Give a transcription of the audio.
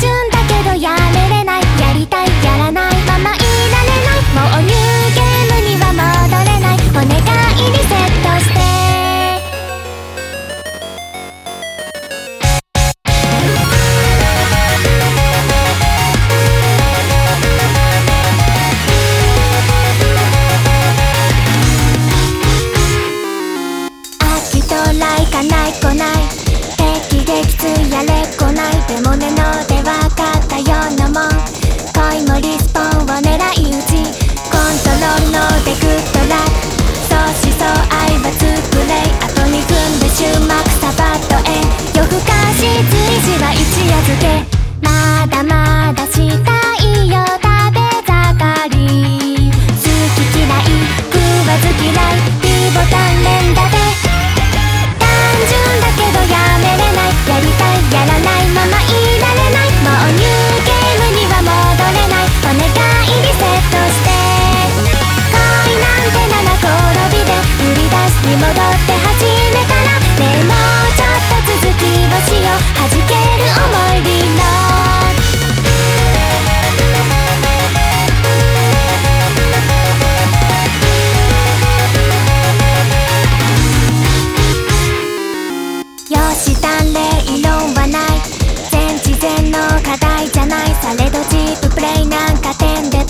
純だけどやめれないやりたいやらないままいられないもうニューゲームには戻れないお願いリセットして秋と来かない来ない。敵撃墜やれ。てもなので分かったようなもん恋もリスポンを狙い撃ちコントロールのデグッドラック相思相愛はツープレイあと2分で終幕サバットへ夜更かし随時は一夜漬けまだまだしたいよ食べ盛り好き嫌い食わず嫌い果店で